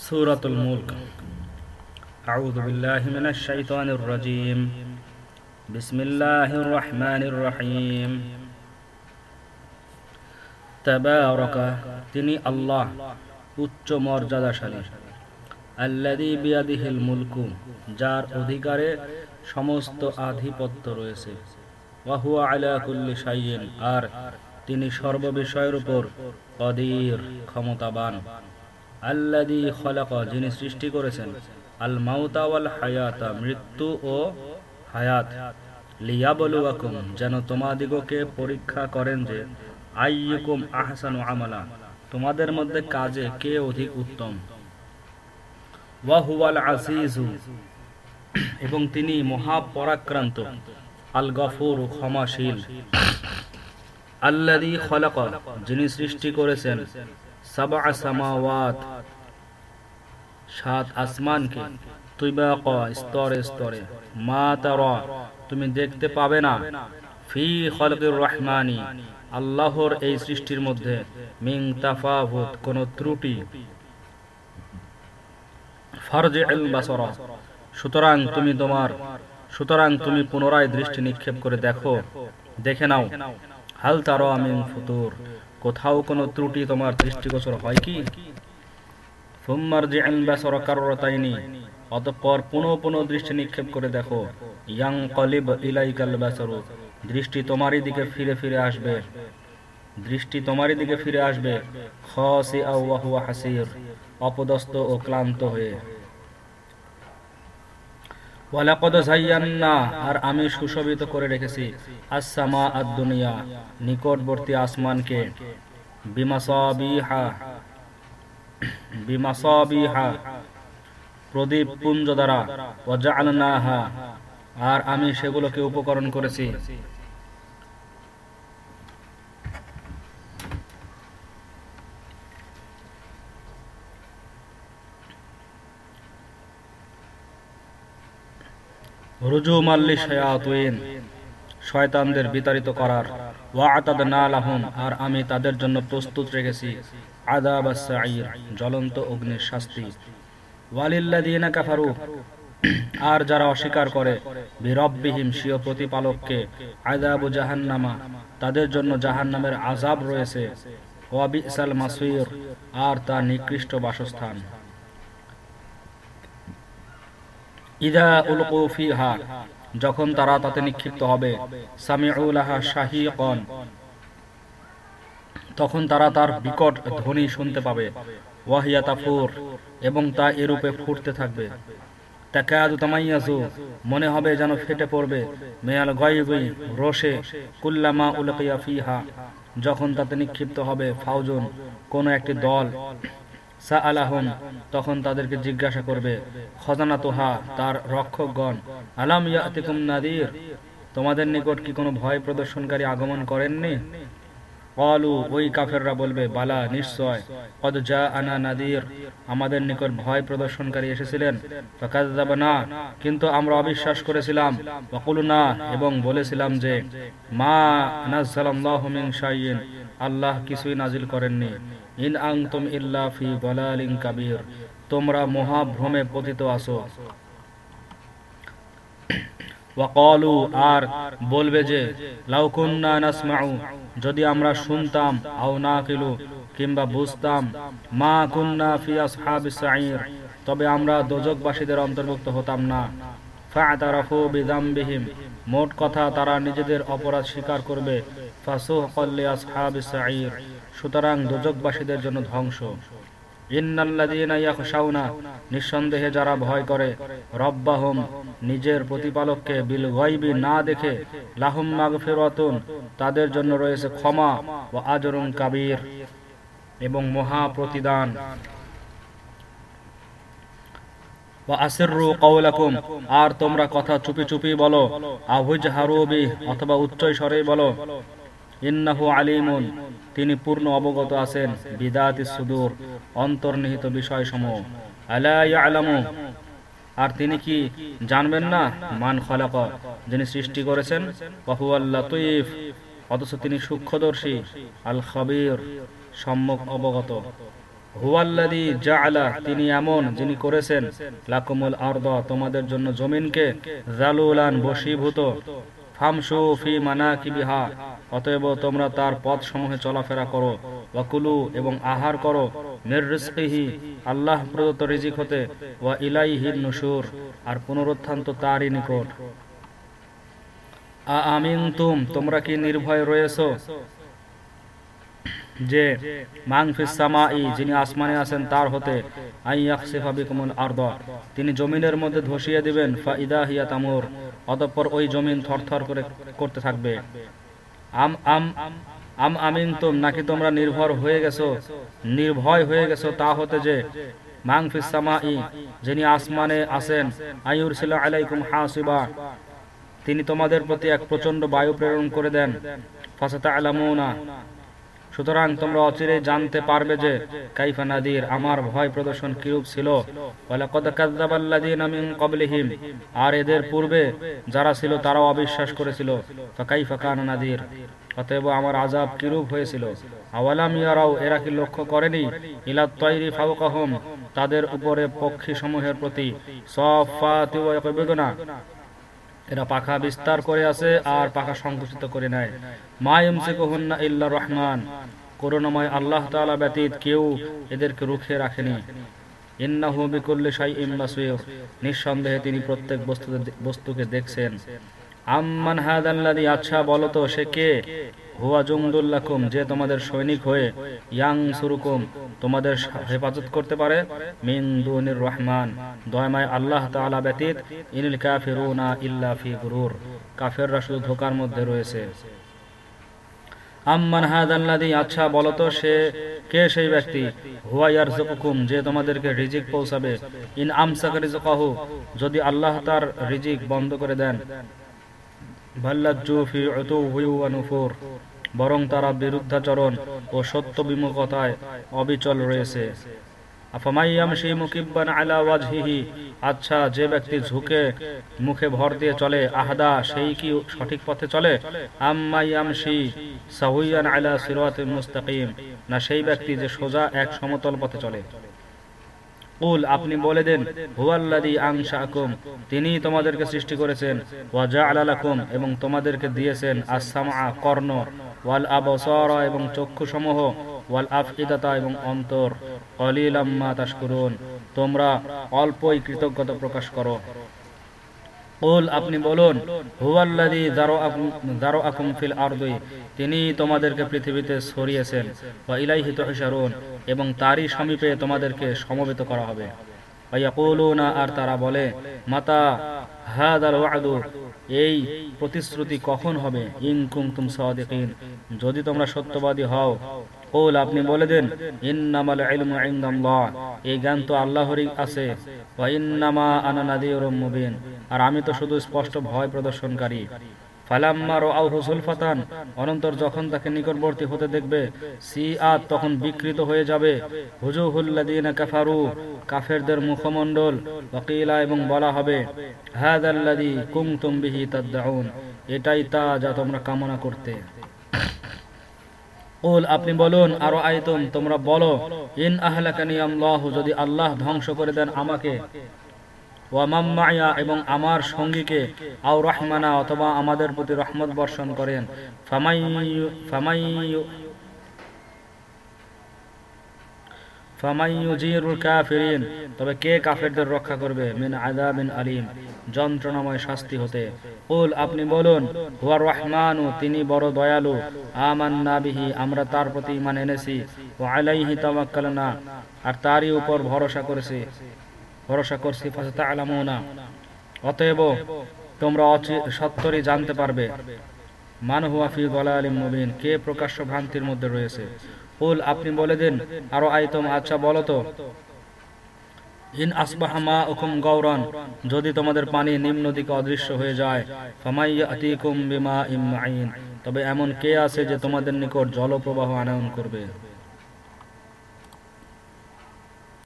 سورة الملك أعوذ بالله من الشيطان الرجيم بسم الله الرحمن الرحيم تبارك তিনি আল্লাহ উচ্চ মর্যাদাশালী আল্লাদি বিয়াদিহিল মুলকু যার অধিকারে সমস্ত আধিপত্য রয়েছে ওয়াহুয়া আলা কুল্লি শাইইন আর তিনি সর্ববিষয়ের উপর কদির ক্ষমতাবান আল্লাদি খলাক, যিনি সৃষ্টি করেছেন। আল মাউতা ওয়াল হায়াতা মৃত্যু ও হায়াত। লিয়াবলুয়াকুম, যেন তোমাদিগকে পরীক্ষা করেন যে, আইয়ুকুম আহসানু আমালা, তোমাদের মধ্যে কাজে কে অধিক উত্তম? ওয়াহুয়াল এবং তিনি মহাপরাক্রান্ত। আল গফুর ক্ষমাশীল। আল্লাদি খলাক, যিনি সৃষ্টি করেছেন। সাত আসমানকে স্তরে স্তরে। মা তার, তুমি দেখতে পাবে না। ফি খলকুর রহমানি, আল্লাহর এই সৃষ্টির মধ্যে মিং তাফাভুত কোন ত্রুটি। ফরজে সুতরাং তুমি তোমার, সুতরাং তুমি পুনরায় দৃষ্টি নিক্ষেপ করে দেখো, দেখে নাও। হাল তার আমিন ফুতুর কোথাও কোনো ত্রুটি তোমার দৃষ্টিগোচর হয় কি? পুনঃ দৃষ্টি নিক্ষেপ করে দেখো ইয়াং দৃষ্টি দিকে ফিরে ফিরে আসবে। দৃষ্টি তোমারই দিকে ফিরে আসবে অপদস্থ ও ক্লান্ত হয়ে। আর আমি সুশোভিত করে রেখেছি আসামা আদ-দুনিয়া, নিকটবর্তী আসমানকে। প্রদীপ পুঞ্জ দ্বারা আর আমি সেগুলোকে উপকরণ করেছি। রুজু মাল্লি শায়াতুইন শয়তানদের বিতাড়িত করার। ওয়াতাদনা লাহুম, আর আমি তাদের জন্য প্রস্তুত রেখেছি। আদাব সাঈর, জ্বলন্ত অগ্নির শাস্তি। ওয়ালিল্লাযিনা কাফারু, আর যারা অস্বীকার করে, বিরব্বিহিম স্বীয় প্রতিপালককে আদাবু জাহান্নামা, তাদের জন্য জাহান্নামের আযাব রয়েছে। ওয়াবিসাল মাসির, আর তার নিকৃষ্ট বাসস্থান। ইদা উলকু ফিহা, যখন তারা তাতে নিক্ষিপ্ত হবে শাহিকন। তখন তারা তার বিকট ধ্বনি শুনতে পাবে এবং তা এরূপে ফুটতে থাকবে। তামাইয়াজু মনে হবে যেন ফেটে পড়বে, মেয়াল গয়বি রোশে কুল্লামা উলকিয়া ফিহা। যখন তাতে নিক্ষিপ্ত হবে ফাউজুন, কোন একটি দল তখন তাদেরকে জিজ্ঞাসা করবে, খজানা তোহা, তার রক্ষকগণ, আলাম ইয়াতিকুম নাদির, তোমাদের নিকট কি কোনো ভয় প্রদর্শনকারী আগমন করেননি? অলু ওই কাফেররা বলবে, বালা, নিশ্চয় কদ যা আনা নাদির, আমাদের নিকট ভয় প্রদর্শনকারী এসেছিলেন না কিন্তু আমরা অবিশ্বাস করেছিলাম না এবং বলেছিলাম যে, মা আল্লাহ কিছুই নাজিল করেননি। ইন আংতুম ইল্লা ফি তোমরা মহাভ্রমে পতিত আসো ওয়াকালু, আর বলবে যে লাউকুন্না নাসমাউ, যদি আমরা শুনতাম আও না কিলু কিংবা বুঝতাম, মা কুন্না ফি আসহাবিস সাঈর, তবে আমরা দোজকবাসীদের অন্তর্ভুক্ত হতাম না। ফাতারাফু বিযামবিহিম, মোট কথা তারা নিজেদের অপরাধ স্বীকার করবে। ফাসুহকাল লিআসহাবিস সাঈর। সুতরাং দোজকবাসীদের জন্য ধ্বংস। নিঃসন্দেহে যারা ভয় করে, রব্বাহম, নিজের প্রতিপালককে বিল গয়বি না দেখে, লাহুম মাগফিরাতুন, তাদের জন্য রয়েছে ক্ষমা ও আজরুন কাবির এবং মহা প্রতিদান। আর তোমরা কথা চুপি চুপি বলো আহুজ হারুবি অথবা উচ্চ স্বরে বলো ইন্নাহু আলিমুন, তিনি পূর্ণ অবগত আছেন বিদাতি সুদূর, অন্তর্নিহিত বিষয় সমূহ আলামু আর তিনি কি জানবেন না? মান খলাক, যিনি সৃষ্টি করেছেন বহু আল্লাহ তুইফ অথচ তিনি সূক্ষ্মদর্শী আল খবির সম্যক অবগত। হুয়াল্লাদি জাআলা, তিনি এমন যিনি করেছেন, লাকুমুল আরদ, তোমাদের জন্য জমিনকে জালুলান বশীভূত। ফি মানাকিবিহা। অতএব তোমরা তার পথ সমূহে চলাফেরা করো। ওয়াকুলু এবং আহার করো। আল্লাহ প্রদত্ত রিজিক হতে। ওয়া ইলাইহিন নুশুর, আর পুনরুত্থান তো তারই নিকট। আ আমিন তুম তোমরা কি নির্ভয় রয়েছো? যে, মাং ফিসামাই যিনি আসমানে আছেন তার হতে। আরদ। তিনি জমিনের মধ্যে ধসিয়ে দিবেন, ফা ইদা হিয়া তামুর। অতঃপর ওই জমিন থরথর করে করতে থাকবে। আম আম আম আমিন তুম নাকি তোমরা নির্ভর হয়ে গেছো? নির্ভয় হয়ে গেছো তা হতে যে যিনি আসমানে আইউরসিলা আলাইকুম তিনি তোমাদের প্রতি এক প্রচণ্ড বায়ু প্রেরণ করে দেন। সুতরাং তোমরা অচিরে জানতে পারবে যে, কাইফা নাদির, আমার ভয় প্রদর্শন কিরূপ ছিল? আর এদের পূর্বে যারা ছিল, তারাও অবিশ্বাস করেছিল। ফাকাইফা কানা নাদির। অতএব আমার আযাব কিরূপ হয়েছিল? আওয়ালাম ইয়ারাও, এরা কি লক্ষ্য করেনি? ইলা তাইরি ফাওকাহুম, তাদের উপরে পক্ষী সমূহের প্রতি ইয়াকবিদুনা। এরা পাখা বিস্তার করে আছে আর পাখা সংকুচিত করে নেয়। মায়ুম শেখুন্না ইল্লা রহমান। করুণাময় আল্লাহ তালা ব্যতীত কেউ এদেরকে রুখে রাখেনি। নিঃসন্দেহে তিনি প্রত্যেক বস্তু বস্তুকে দেখছেন। আম্মান হাদাল্লাযী আচ্ছা বলতো সে কে? যে তোমাদের সৈনিক হয়ে ইয়াং সুরুকুম তোমাদের হেফাজত করতে পারে, মিন রহমান। দয়মায় আল্লাহ তাআলা ব্যতীত ইনিল কাফিরুনা ইল্লা ফি গুরুর। কাফেররা শুধু ধোকার মধ্যে রয়েছে। আম্মান আচ্ছা বলো তো সে কে সেই ব্যক্তি? হুয়া ইয়ারযুকুকুম, যে তোমাদেরকে রিজিক পৌঁছাবে। ইন যদি আল্লাহ তার রিজিক বন্ধ করে দেন। ভাল্লাজ্জু ফি বরং তারা বিরুদ্ধাচরণ ও সত্য বিমুখতায় অবিচল রয়েছে। আচ্ছা যে ব্যক্তি ঝুঁকে মুখে ভর দিয়ে চলে, আহদা, সেই কি সঠিক পথে চলে? মুস্তাকিম, না সেই ব্যক্তি যে সোজা এক সমতল পথে চলে? কুল, আপনি বলে দেন আনশাকুম তিনি তোমাদেরকে সৃষ্টি করেছেন, ওয়া জাআলা লাকুম, এবং তোমাদেরকে দিয়েছেন আস-সামআ, কর্ণ। ওয়াল আবসারা এবং চক্ষুসমূহ, ওয়াল আফইদাতা এবং অন্তর, কলিলাম মা তাশকুরুন, তোমরা অল্পই কৃতজ্ঞতা প্রকাশ করো। কুল, আপনি বলুন, হুয়াল্লাযী যারাআকুম যারাআকুম ফিল আরদি, তিনি তোমাদেরকে পৃথিবীতে ছড়িয়েছেন, ওয়া ইলাইহি তুহশারুন, এবং তারই সমীপে তোমাদেরকে সমবেত করা হবে। আর তারা বলে, মাতা, হাদাল এই প্রতিশ্রুতি কখন হবে? ইন কুনতুম সাদিকিন। যদি তোমরা সত্যবাদী হও, কুল আপনি বলে দেন, ইন্নামাল ইলমু ইনদাল্লাহ। এই জ্ঞান তো আল্লাহরই আছে। আর আমি তো শুধু স্পষ্ট ভয় প্রদর্শনকারী। ফালাম্মা রাআহু সুলফাতান অনন্তর যখন তাকে নিকটবর্তী হতে দেখবে সিআত তখন বিকৃত হয়ে যাবে। হুজুহুল্লাযীনা কাফারু, কাফেরদের মুখমণ্ডল, ওয়াকিলা এবং বলা হবে, হাযাল্লাযী কুনতুম বিহি তাদউন এটাই তা যা তোমরা কামনা করতে। কুল, আপনি বলুন, আরও আইতুম, তোমরা বলো, ইন আহলাকানি আল্লাহ, যদি আল্লাহ ধ্বংস করে দেন আমাকে ওয়ামাম্মায়া এবং আমার সঙ্গীকে আও রহমানা অথবা আমাদের প্রতি রহমত বর্ষণ করেন। তবে কে কাফেরদের রক্ষা করবে? মিন আযাবিন আলিম। যন্ত্রণাময় শাস্তি হতে। কুল, আপনি বলুন, হুয়া রহমানু, তিনি বড় দয়ালু। আমান্না বিহি, আমরা তার প্রতি ঈমান এনেছি। ওয়া আলাইহি তাওয়াক্কালনা, আর তারই উপর ভরসা করেছি। ভরসা করছি অতএব তোমরা সত্তরই জানতে পারবে। মান হুয়া ফি দালালিম মুবিন, কে প্রকাশ্য ভ্রান্তির মধ্যে রয়েছে? কুল, আপনি বলে দিন, আরও আইতম আচ্ছা বলো তো। ইন আসবাহ উকুম গৌরন যদি তোমাদের পানি নিম্ন দিকে অদৃশ্য হয়ে যায় ফামাইয়া আতিকুম বিমা ইম তবে এমন কে আছে যে তোমাদের নিকট জলপ্রবাহ আনয়ন করবে?